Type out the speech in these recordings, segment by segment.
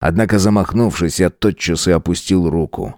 Однако, замахнувшись, я тотчас и опустил руку.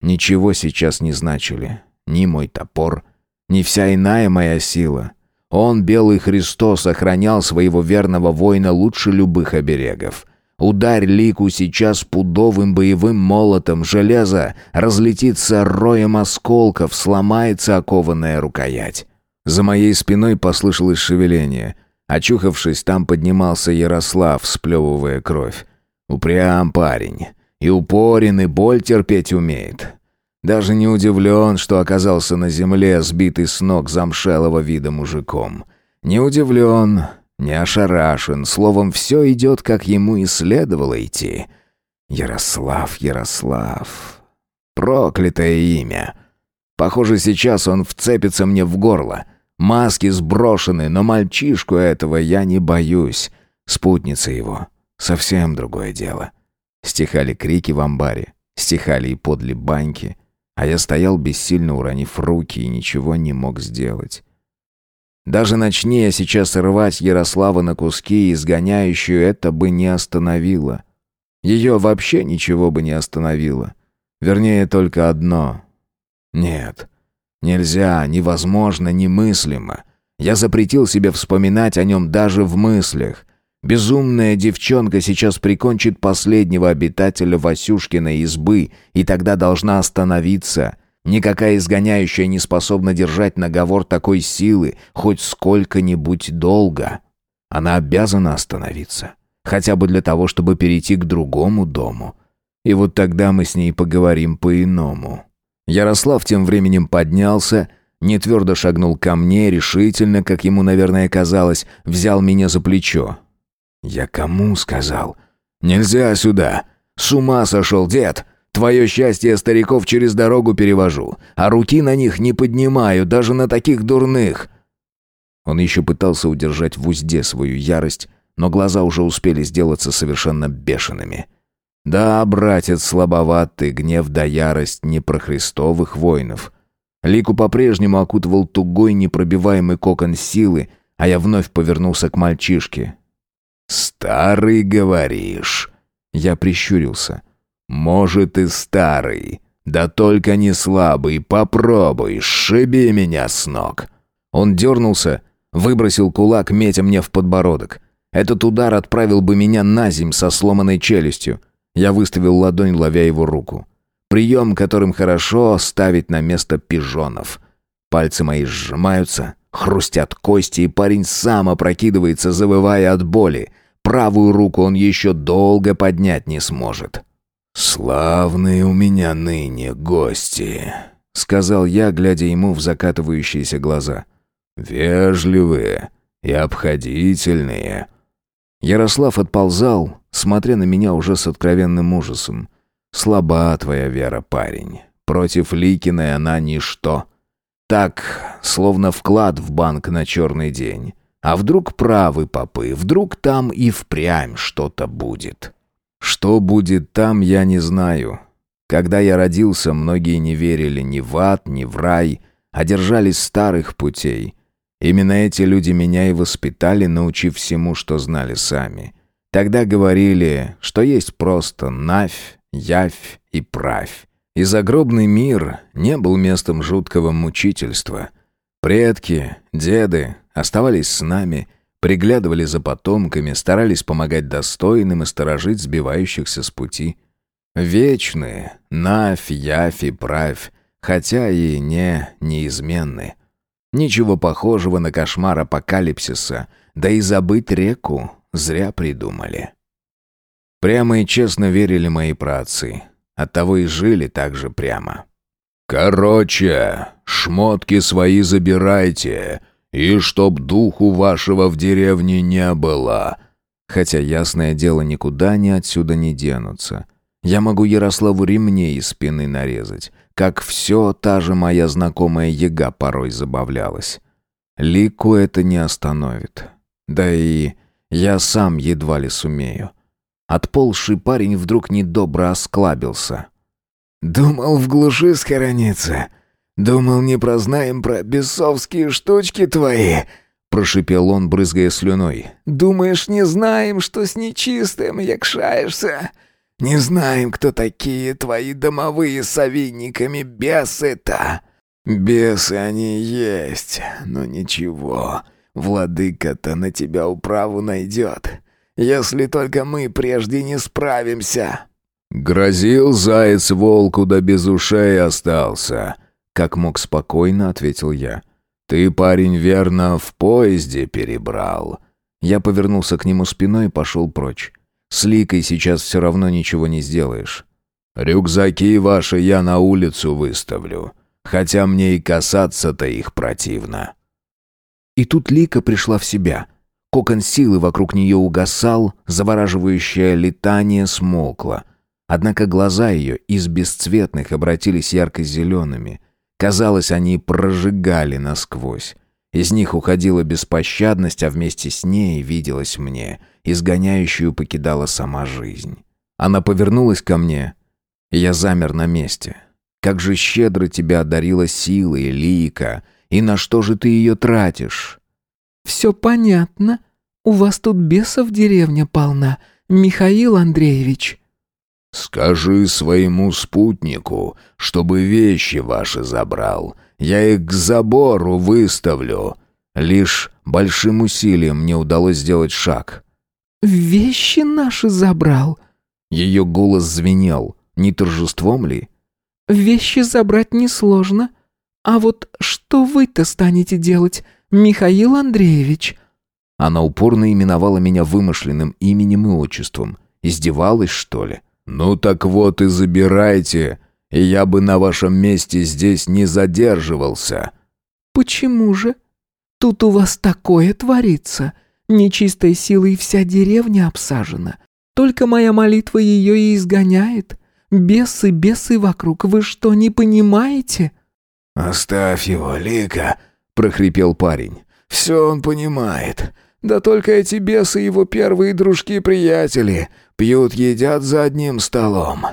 Ничего сейчас не значили. Ни мой топор, ни вся иная моя сила. Он, Белый Христос, охранял своего верного воина лучше любых оберегов. Ударь лику сейчас пудовым боевым молотом, железо разлетится роем осколков, сломается окованная рукоять. За моей спиной послышалось шевеление. Очухавшись, там поднимался Ярослав, сплевывая кровь. Упрям парень. И упорен, и боль терпеть умеет. Даже не удивлен, что оказался на земле, сбитый с ног замшелого вида мужиком. Не удивлен, не ошарашен, словом, все идет, как ему и следовало идти. Ярослав, Ярослав. Проклятое имя. Похоже, сейчас он вцепится мне в горло. Маски сброшены, но мальчишку этого я не боюсь. Спутница его. Совсем другое дело. Стихали крики в амбаре, стихали и подле баньки, а я стоял бессильно уронив руки и ничего не мог сделать. Даже начни я сейчас рвать Ярослава на куски, изгоняющую это бы не остановило. Ее вообще ничего бы не остановило. Вернее, только одно. Нет, нельзя, невозможно, немыслимо. Я запретил себе вспоминать о нем даже в мыслях. Безумная девчонка сейчас прикончит последнего обитателя Васюшкиной избы, и тогда должна остановиться — Никакая изгоняющая не способна держать наговор такой силы хоть сколько-нибудь долго. Она обязана остановиться. Хотя бы для того, чтобы перейти к другому дому. И вот тогда мы с ней поговорим по-иному. Ярослав тем временем поднялся, не твердо шагнул ко мне, решительно, как ему, наверное, казалось, взял меня за плечо. «Я кому сказал?» «Нельзя сюда! С ума сошел, дед! Твое счастье стариков через дорогу перевожу, а руки на них не поднимаю, даже на таких дурных». Он еще пытался удержать в узде свою ярость, но глаза уже успели сделаться совершенно бешеными. «Да, братец, слабоватый гнев да ярость не про христовых воинов». Лику по-прежнему окутывал тугой непробиваемый кокон силы, а я вновь повернулся к мальчишке. «Старый, говоришь?» Я прищурился. «Может, и старый. Да только не слабый. Попробуй, шиби меня с ног». Он дернулся, выбросил кулак, метя мне в подбородок. Этот удар отправил бы меня на земь со сломанной челюстью. Я выставил ладонь, ловя его руку. Прием, которым хорошо ставить на место пижонов. Пальцы мои сжимаются, хрустят кости, и парень сам опрокидывается, завывая от боли. Правую руку он еще долго поднять не сможет. «Славные у меня ныне гости», — сказал я, глядя ему в закатывающиеся глаза. «Вежливые и обходительные». Ярослав отползал, смотря на меня уже с откровенным ужасом. «Слаба твоя вера, парень. Против Ликиной она ничто. Так, словно вклад в банк на черный день. А вдруг правы попы, вдруг там и впрямь что-то будет». Что будет там, я не знаю. Когда я родился, многие не верили ни в ад, ни в рай, а держались старых путей. Именно эти люди меня и воспитали, научив всему, что знали сами. Тогда говорили, что есть просто навь, явь и правь. И загробный мир не был местом жуткого мучительства. Предки, деды оставались с нами – приглядывали за потомками, старались помогать достойным и сторожить сбивающихся с пути. Вечные, Навь, Явь и Правь, хотя и не неизменны. Ничего похожего на кошмар апокалипсиса, да и забыть реку зря придумали. Прямо и честно верили мои праотцы, оттого и жили так же прямо. «Короче, шмотки свои забирайте, и чтоб духу вашего в деревне не было. Хотя, ясное дело, никуда они отсюда не денутся. Я могу Ярославу ремней из спины нарезать, как все та же моя знакомая яга порой забавлялась. Лику это не остановит. Да и я сам едва ли сумею. Отползший парень вдруг недобро осклабился. «Думал в глуши схорониться?» «Думал, не прознаем про бесовские штучки твои?» Прошипел он, брызгая слюной. «Думаешь, не знаем, что с нечистым якшаешься? Не знаем, кто такие твои домовые с овинниками бесы-то. Бесы они есть, но ничего, владыка-то на тебя управу найдет, если только мы прежде не справимся». «Грозил заяц волку, да без ушей остался», — как мог спокойно ответил я. «Ты, парень, верно, в поезде перебрал». Я повернулся к нему спиной и пошел прочь. С Ликой сейчас все равно ничего не сделаешь. «Рюкзаки ваши я на улицу выставлю, хотя мне и касаться-то их противно». И тут Лика пришла в себя. Кокон силы вокруг нее угасал, завораживающее летание смолкло. Однако глаза ее из бесцветных обратились ярко-зелеными. Казалось, они прожигали насквозь. Из них уходила беспощадность, а вместе с ней виделась мне, изгоняющую покидала сама жизнь. Она повернулась ко мне, и я замер на месте. Как же щедро тебя одарила сила лика, и на что же ты ее тратишь? «Все понятно. У вас тут бесов деревня полна, Михаил Андреевич». «Скажи своему спутнику, чтобы вещи ваши забрал. Я их к забору выставлю». Лишь большим усилием мне удалось сделать шаг. «Вещи наши забрал?» Ее голос звенел. Не торжеством ли? «Вещи забрать несложно. А вот что вы-то станете делать, Михаил Андреевич?» Она упорно именовала меня вымышленным именем и отчеством. Издевалась, что ли? «Ну так вот и забирайте, и я бы на вашем месте здесь не задерживался». «Почему же? Тут у вас такое творится. Нечистой силой вся деревня обсажена. Только моя молитва ее и изгоняет. Бесы, бесы вокруг, вы что, не понимаете?» «Оставь его, Лика», — прохрипел парень. «Все он понимает. Да только эти бесы его первые дружки-приятели. Пьют, едят за одним столом».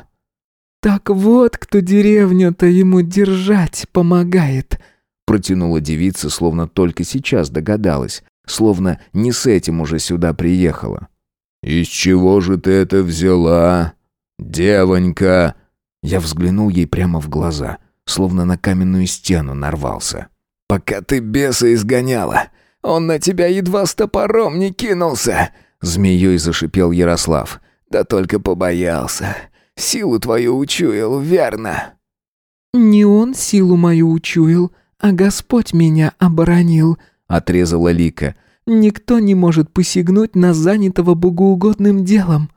«Так вот, кто деревню-то ему держать помогает», — протянула девица, словно только сейчас догадалась, словно не с этим уже сюда приехала. «Из чего же ты это взяла, девонька?» Я взглянул ей прямо в глаза, словно на каменную стену нарвался. «Пока ты беса изгоняла, он на тебя едва с топором не кинулся!» Змеей зашипел Ярослав. «Да только побоялся. Силу твою учуял, верно?» «Не он силу мою учуял, а Господь меня оборонил», — отрезала Лика. «Никто не может посягнуть на занятого богоугодным делом».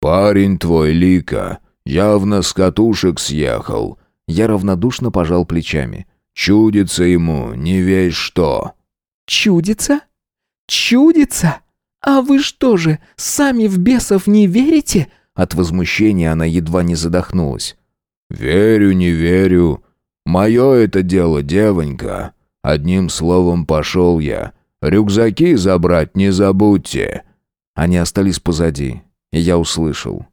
«Парень твой, Лика, явно с катушек съехал». Я равнодушно пожал плечами. «Чудится ему, не весь что». «Чудится? Чудится? А вы что же, сами в бесов не верите?» От возмущения она едва не задохнулась. «Верю, не верю. Мое это дело, девонька. Одним словом, пошел я. Рюкзаки забрать не забудьте». Они остались позади, и я услышал.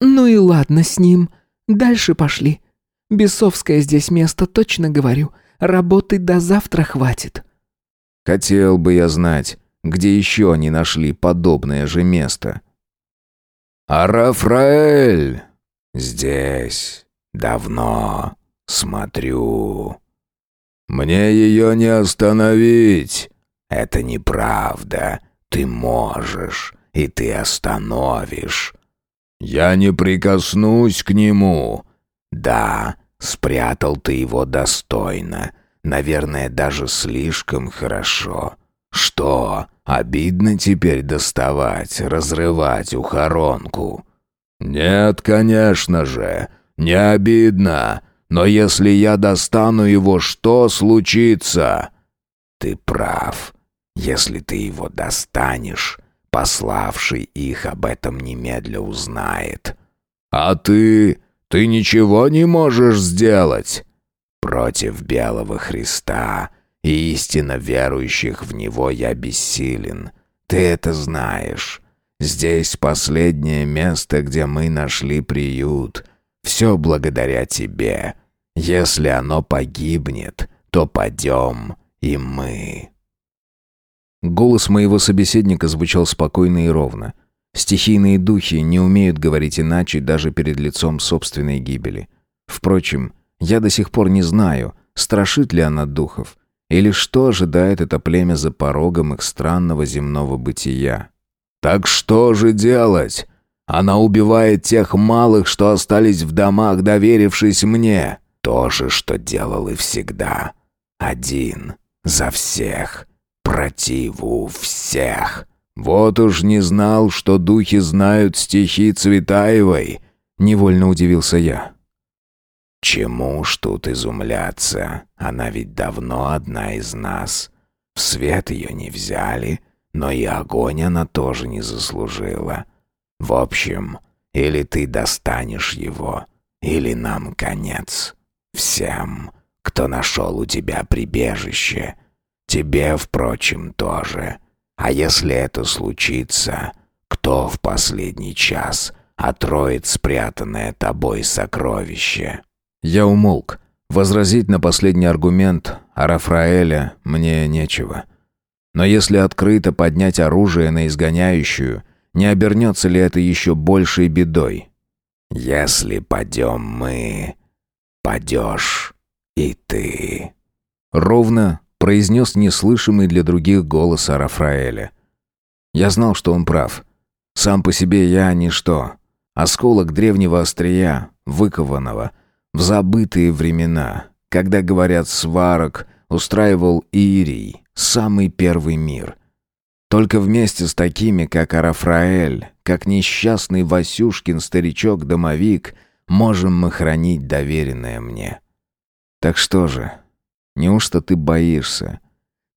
«Ну и ладно с ним. Дальше пошли. Бесовское здесь место, точно говорю. Работы до завтра хватит». Хотел бы я знать, где еще они нашли подобное же место. «А Рафраэль здесь давно смотрю. Мне ее не остановить. Это неправда. Ты можешь, и ты остановишь. Я не прикоснусь к нему. Да, спрятал ты его достойно. Наверное, даже слишком хорошо. Что, обидно теперь доставать, разрывать ухоронку? Нет, конечно же, не обидно. Но если я достану его, что случится? Ты прав. Если ты его достанешь, пославший их об этом немедля узнает. А ты... ты ничего не можешь сделать? Против белого Христа и истинно верующих в Него я бессилен. Ты это знаешь. Здесь последнее место, где мы нашли приют. Все благодаря тебе. Если оно погибнет, то падем и мы». Голос моего собеседника звучал спокойно и ровно. Стихийные духи не умеют говорить иначе даже перед лицом собственной гибели. Впрочем, я до сих пор не знаю, страшит ли она духов, или что ожидает это племя за порогом их странного земного бытия. «Так что же делать? Она убивает тех малых, что остались в домах, доверившись мне. То же, что делал и всегда. Один за всех, противу всех. Вот уж не знал, что духи знают стихи Цветаевой», — невольно удивился я. «Чему ж тут изумляться? Она ведь давно одна из нас. В свет ее не взяли, но и огонь она тоже не заслужила. В общем, или ты достанешь его, или нам конец. Всем, кто нашел у тебя прибежище. Тебе, впрочем, тоже. А если это случится, кто в последний час отроет спрятанное тобой сокровище?» Я умолк. Возразить на последний аргумент о Рафраэля мне нечего. Но если открыто поднять оружие на изгоняющую, не обернется ли это еще большей бедой? «Если падем мы, падешь и ты», — ровно произнес неслышимый для других голос Арафраэля. Я знал, что он прав. Сам по себе я ничто. Осколок древнего острия, выкованного — в забытые времена, когда, говорят, сварок устраивал Ирий, самый первый мир. Только вместе с такими, как Арафраэль, как несчастный Васюшкин старичок-домовик, можем мы хранить доверенное мне. Так что же, неужто ты боишься?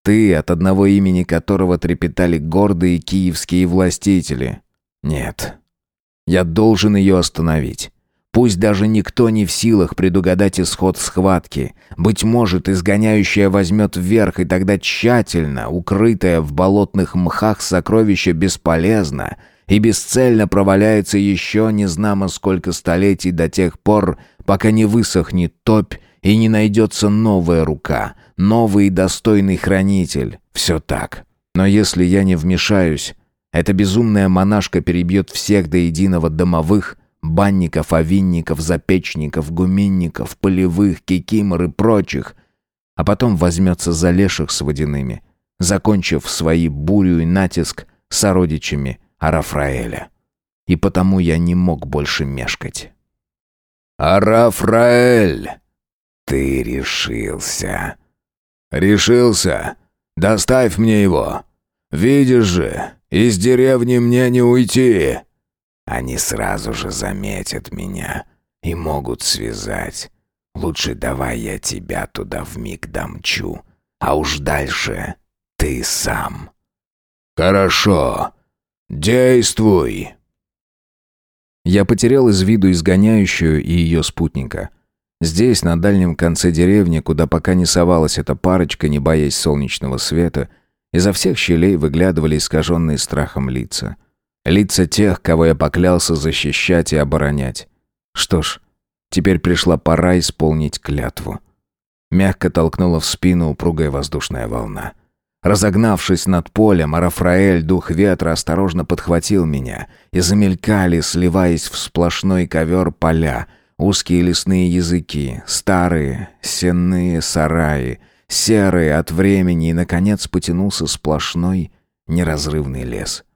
Ты, от одного имени которого трепетали гордые киевские властители? Нет. Я должен ее остановить. Пусть даже никто не в силах предугадать исход схватки. Быть может, изгоняющая возьмет вверх, и тогда тщательно, укрытое в болотных мхах сокровище бесполезно и бесцельно проваляется еще незнамо сколько столетий до тех пор, пока не высохнет топь и не найдется новая рука, новый и достойный хранитель. Все так. Но если я не вмешаюсь, эта безумная монашка перебьет всех до единого домовых, банников, овинников, запечников, гуменников, полевых, кикимор и прочих, а потом возьмется за леших с водяными, закончив свои бурю и натиск сородичами Арафраэля. И потому я не мог больше мешкать. «Арафраэль, ты решился!» «Решился? Доставь мне его! Видишь же, из деревни мне не уйти!» Они сразу же заметят меня и могут связать. Лучше давай я тебя туда вмиг домчу, а уж дальше ты сам. Хорошо. Действуй. Я потерял из виду изгоняющую и ее спутника. Здесь, на дальнем конце деревни, куда пока не совалась эта парочка, не боясь солнечного света, изо всех щелей выглядывали искаженные страхом лица — Лица тех, кого я поклялся защищать и оборонять. Что ж, теперь пришла пора исполнить клятву. Мягко толкнула в спину упругая воздушная волна. Разогнавшись над полем, Арафраэль, дух ветра, осторожно подхватил меня, и замелькали, сливаясь в сплошной ковер поля, узкие лесные языки, старые, сенные сараи, серые от времени, и, наконец, потянулся сплошной, неразрывный лес —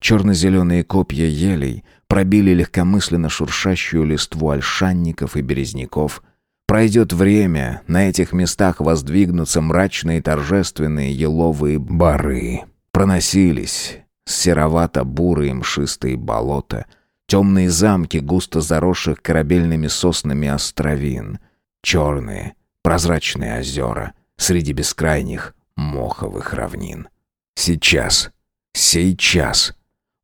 Черно-зеленые копья елей пробили легкомысленно шуршащую листву альшанников и березняков. Пройдет время, на этих местах воздвигнутся мрачные торжественные еловые бары. Проносились серовато-бурые мшистые болота, темные замки густо заросших корабельными соснами островин, черные, прозрачные озера среди бескрайних моховых равнин. Сейчас, сейчас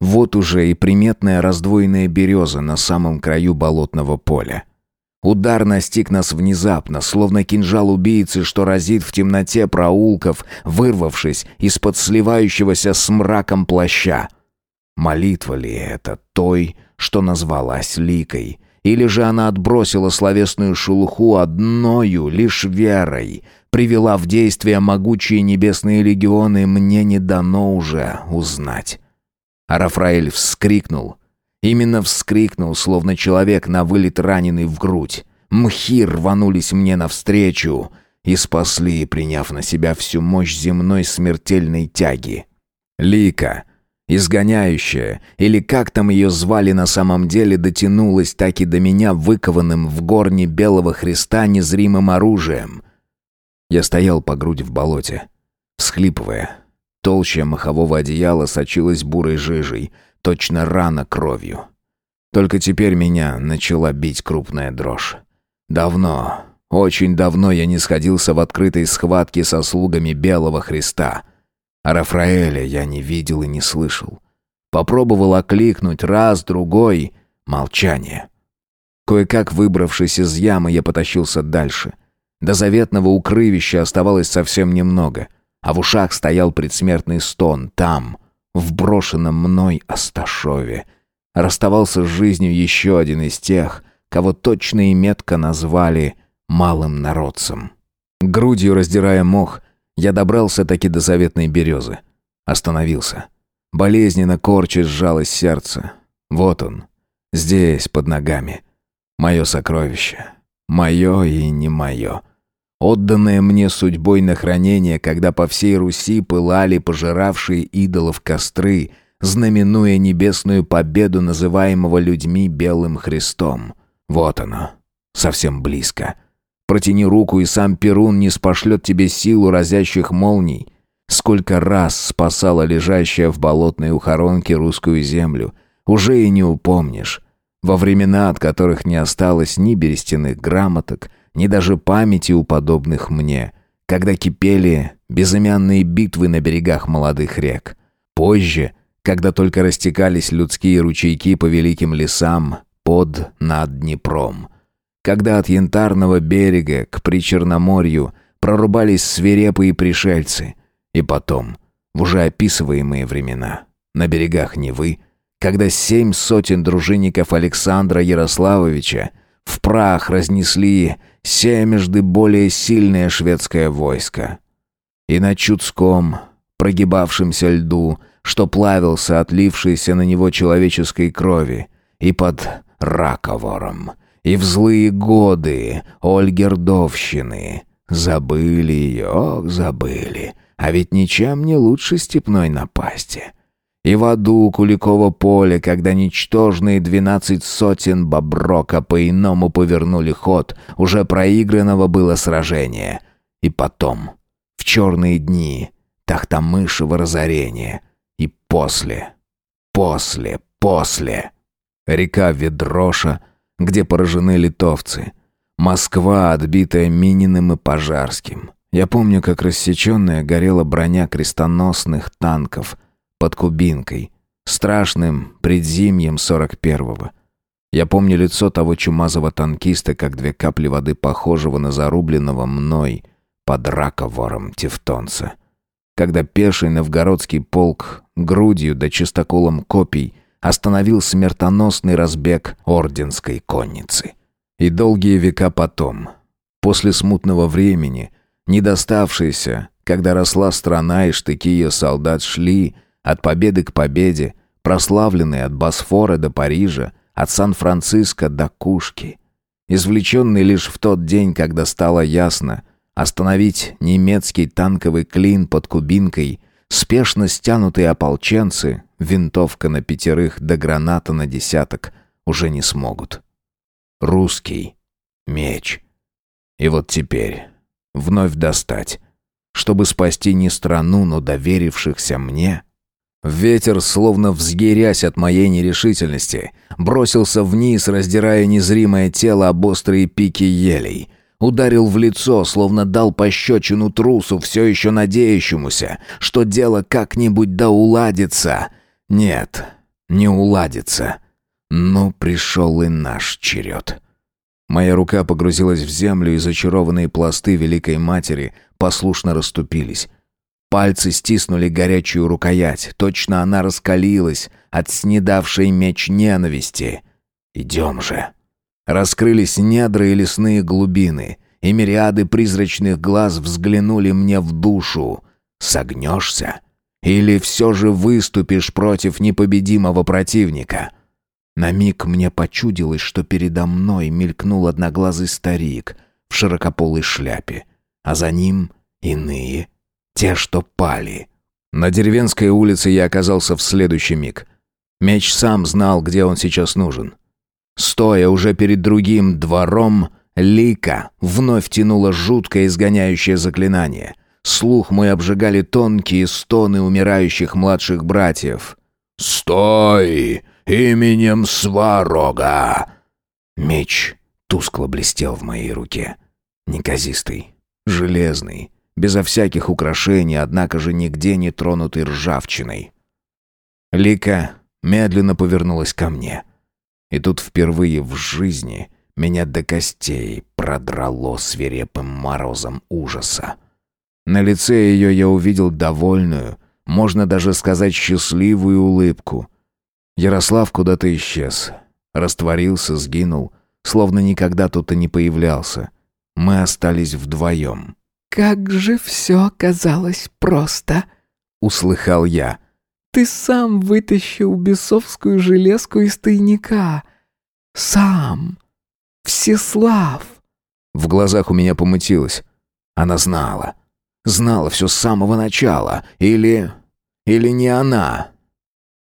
вот уже и приметная раздвоенная береза на самом краю болотного поля. Удар настиг нас внезапно, словно кинжал убийцы, что разит в темноте проулков, вырвавшись из-под сливающегося с мраком плаща. Молитва ли это той, что назвалась Ликой? Или же она отбросила словесную шелуху одною, лишь верой, привела в действие могучие небесные легионы, мне не дано уже узнать. А Рафраэль вскрикнул. Именно вскрикнул, словно человек на вылет раненый в грудь. Мхи рванулись мне навстречу и спасли, приняв на себя всю мощь земной смертельной тяги. Лика, изгоняющая, или как там ее звали на самом деле, дотянулась так и до меня выкованным в горне белого Христа незримым оружием. Я стоял по грудь в болоте, всхлипывая. Толща махового одеяла сочилась бурой жижей, точно рана кровью. Только теперь меня начала бить крупная дрожь. Давно, очень давно я не сходился в открытой схватке со слугами Белого Христа. А Рафраэля я не видел и не слышал. Попробовал окликнуть раз, другой — молчание. Кое-как выбравшись из ямы, я потащился дальше. До заветного укрывища оставалось совсем немного, а в ушах стоял предсмертный стон там, в брошенном мной Асташове. Расставался с жизнью еще один из тех, кого точно и метко назвали «малым народцем». Грудью раздирая мох, я добрался таки до заветной березы. Остановился. Болезненно корча сжалось сердце. Вот он, здесь, под ногами. Мое сокровище. Мое и не мое. Отданное мне судьбой на хранение, когда по всей Руси пылали пожиравшие идолов костры, знаменуя небесную победу называемого людьми Белым Христом. Вот оно, совсем близко. Протяни руку, и сам Перун не спошлет тебе силу разящих молний. Сколько раз спасала лежащая в болотной ухоронке русскую землю, уже и не упомнишь. Во времена, от которых не осталось ни берестяных грамоток, ни даже памяти у подобных мне, когда кипели безымянные битвы на берегах молодых рек. Позже, когда только растекались людские ручейки по великим лесам под над Днепром. Когда от Янтарного берега к Причерноморью прорубались свирепые пришельцы. И потом, в уже описываемые времена, на берегах Невы, когда семь сотен дружинников Александра Ярославовича в прах разнесли семежды более сильное шведское войско. И на Чудском, прогибавшемся льду, что плавился отлившейся на него человеческой крови, и под Раковором, и в злые годы Ольгердовщины. Забыли ее, ох, забыли. А ведь ничем не лучше степной напасти. И в аду Куликово поле, когда ничтожные двенадцать сотен Боброка по-иному повернули ход, уже проигранного было сражение. И потом, в черные дни, Тахтамышево разорение. И после, после, после. Река Ведроша, где поражены литовцы. Москва, отбитая Мининым и Пожарским. Я помню, как рассеченная горела броня крестоносных танков под Кубинкой, страшным предзимьем сорок первого. Я помню лицо того чумазого танкиста, как две капли воды, похожего на зарубленного мной под раковором тевтонца. Когда пеший новгородский полк грудью да чистоколом копий остановил смертоносный разбег орденской конницы. И долгие века потом, после смутного времени, не доставшийся, когда росла страна и штыки ее солдат шли от победы к победе, прославленные от Босфора до Парижа, от Сан-Франциско до Кушки, извлеченный лишь в тот день, когда стало ясно, остановить немецкий танковый клин под Кубинкой, спешно стянутые ополченцы, винтовка на пятерых да граната на десяток, уже не смогут. Русский меч. И вот теперь вновь достать, чтобы спасти не страну, но доверившихся мне. Ветер, словно взгирясь от моей нерешительности, бросился вниз, раздирая незримое тело об острые пики елей. Ударил в лицо, словно дал пощечину трусу, все еще надеющемуся, что дело как-нибудь да уладится. Нет, не уладится. Но пришел и наш черед. Моя рука погрузилась в землю, и зачарованные пласты Великой Матери послушно расступились. Пальцы стиснули горячую рукоять, точно она раскалилась от снедавшей меч ненависти. «Идем же!» Раскрылись недра и лесные глубины, и мириады призрачных глаз взглянули мне в душу. «Согнешься?» Или все же выступишь против непобедимого противника?» На миг мне почудилось, что передо мной мелькнул одноглазый старик в широкополой шляпе, а за ним иные, те, что пали. На деревенской улице я оказался в следующий миг. Меч сам знал, где он сейчас нужен. Стоя уже перед другим двором, Лика вновь тянула жуткое изгоняющее заклинание. Слух мой обжигали тонкие стоны умирающих младших братьев. «Стой! Именем Сварога!» Меч тускло блестел в моей руке. Неказистый, железный, безо всяких украшений, однако же нигде не тронутый ржавчиной. Лика медленно повернулась ко мне. И тут впервые в жизни меня до костей продрало свирепым морозом ужаса. На лице ее я увидел довольную, можно даже сказать счастливую улыбку. Ярослав куда-то исчез, растворился, сгинул, словно никогда тут и не появлялся. Мы остались вдвоем. «Как же все оказалось просто!» — услыхал я. «Ты сам вытащил бесовскую железку из тайника. Сам. Всеслав!» В глазах у меня помутилось. Она знала. Знала все с самого начала. Или... Или не она.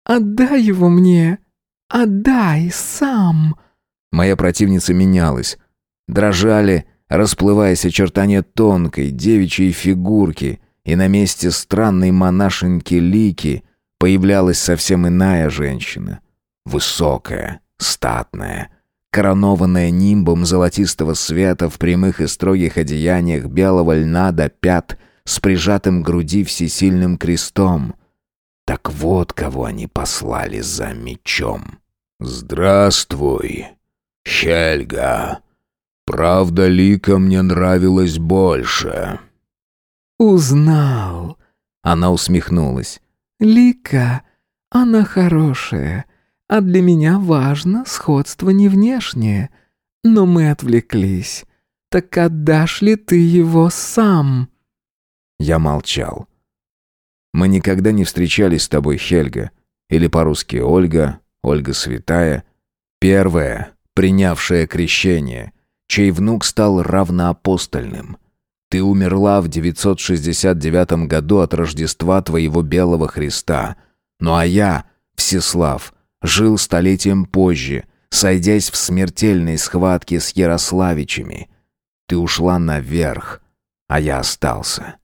«Отдай его мне! Отдай сам!» Моя противница менялась. Дрожали, расплываясь очертания тонкой девичьей фигурки, и на месте странной монашеньки Лики появлялась совсем иная женщина. Высокая, статная, коронованная нимбом золотистого света в прямых и строгих одеяниях белого льна до пят с прижатым груди всесильным крестом. Так вот, кого они послали за мечом. «Здравствуй, Хельга. Правда, Лика мне нравилась больше». «Узнал», — она усмехнулась. «Лика, она хорошая, а для меня важно сходство не внешнее. Но мы отвлеклись. Так отдашь ли ты его сам?» Я молчал. Мы никогда не встречались с тобой, Хельга. Или по-русски Ольга, Ольга Святая. Первая, принявшая крещение, чей внук стал равноапостольным. Ты умерла в 969 году от Рождества твоего Белого Христа. Ну а я, Всеслав, жил столетием позже, сойдясь в смертельной схватке с Ярославичами. Ты ушла наверх, а я остался.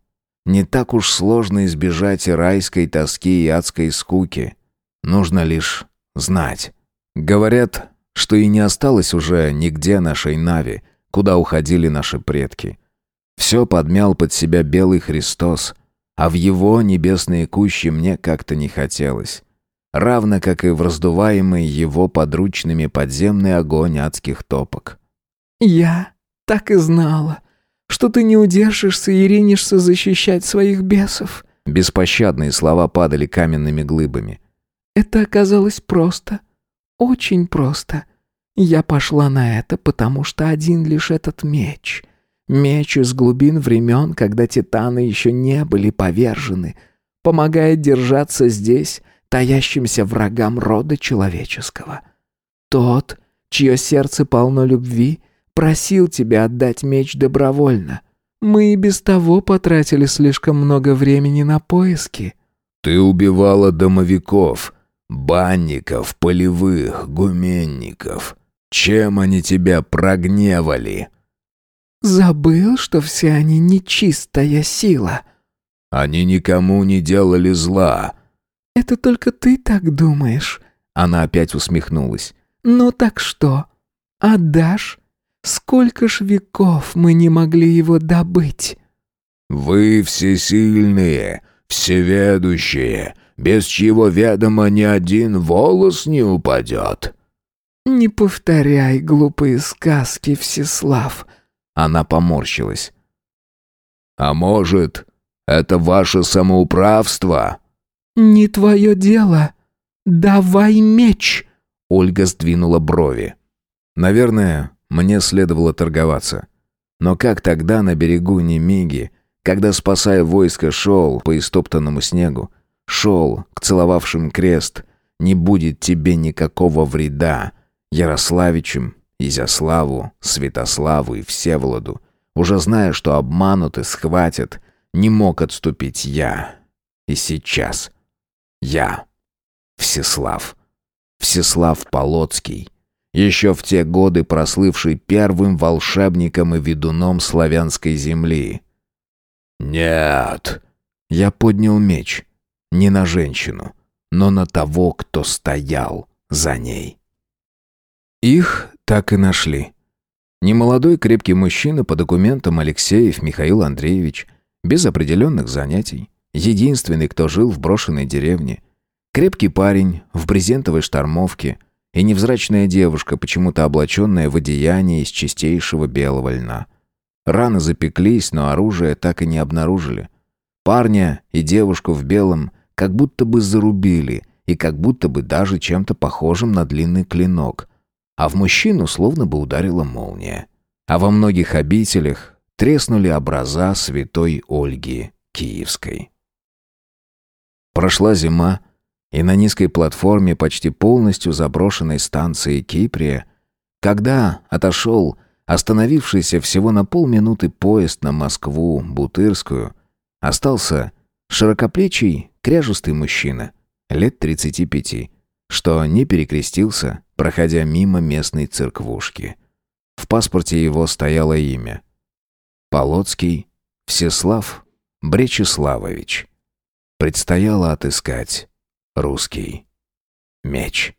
Не так уж сложно избежать райской тоски и адской скуки. Нужно лишь знать. Говорят, что и не осталось уже нигде нашей Нави, куда уходили наши предки. Все подмял под себя белый Христос, а в его небесные кущи мне как-то не хотелось. Равно как и в раздуваемый его подручными подземный огонь адских топок. «Я так и знала», что ты не удержишься и ринешься защищать своих бесов». Беспощадные слова падали каменными глыбами. «Это оказалось просто. Очень просто. Я пошла на это, потому что один лишь этот меч. Меч из глубин времен, когда титаны еще не были повержены, помогает держаться здесь, таящимся врагам рода человеческого. Тот, чье сердце полно любви — Просил тебя отдать меч добровольно. Мы и без того потратили слишком много времени на поиски». «Ты убивала домовиков, банников, полевых, гуменников. Чем они тебя прогневали?» «Забыл, что все они нечистая сила». «Они никому не делали зла». «Это только ты так думаешь?» Она опять усмехнулась. «Ну так что? Отдашь Сколько ж веков мы не могли его добыть?» «Вы всесильные, всеведущие, без чьего ведома ни один волос не упадет». «Не повторяй глупые сказки, Всеслав», — она поморщилась. «А может, это ваше самоуправство?» «Не твое дело. Давай меч!» Ольга сдвинула брови. «Наверное, мне следовало торговаться. Но как тогда на берегу Немиги, когда, спасая войско, шел по истоптанному снегу, шел к целовавшим крест. Не будет тебе никакого вреда. Ярославичем, Изяславу, Святославу и Всеволоду. Уже зная, что обмануты, схватят, не мог отступить я. И сейчас я, Всеслав, Всеслав Полоцкий, еще в те годы прослывший первым волшебником и ведуном славянской земли. «Нет!» Я поднял меч. Не на женщину, но на того, кто стоял за ней. Их так и нашли. Немолодой крепкий мужчина по документам Алексеев Михаил Андреевич, без определенных занятий, единственный, кто жил в брошенной деревне. Крепкий парень в брезентовой штормовке и невзрачная девушка, почему-то облаченная в одеяние из чистейшего белого льна. Раны запеклись, но оружие так и не обнаружили. Парня и девушку в белом как будто бы зарубили, и как будто бы даже чем-то похожим на длинный клинок. А в мужчину словно бы ударила молния. А во многих обителях треснули образа святой Ольги Киевской. Прошла зима, и на низкой платформе почти полностью заброшенной станции Киприя, когда отошел остановившийся всего на полминуты поезд на Москву, Бутырскую, Остался широкоплечий, кряжестый мужчина, лет 35, что не перекрестился, проходя мимо местной церквушки. В паспорте его стояло имя. Полоцкий Всеслав Бречеславович. Предстояло отыскать русский меч.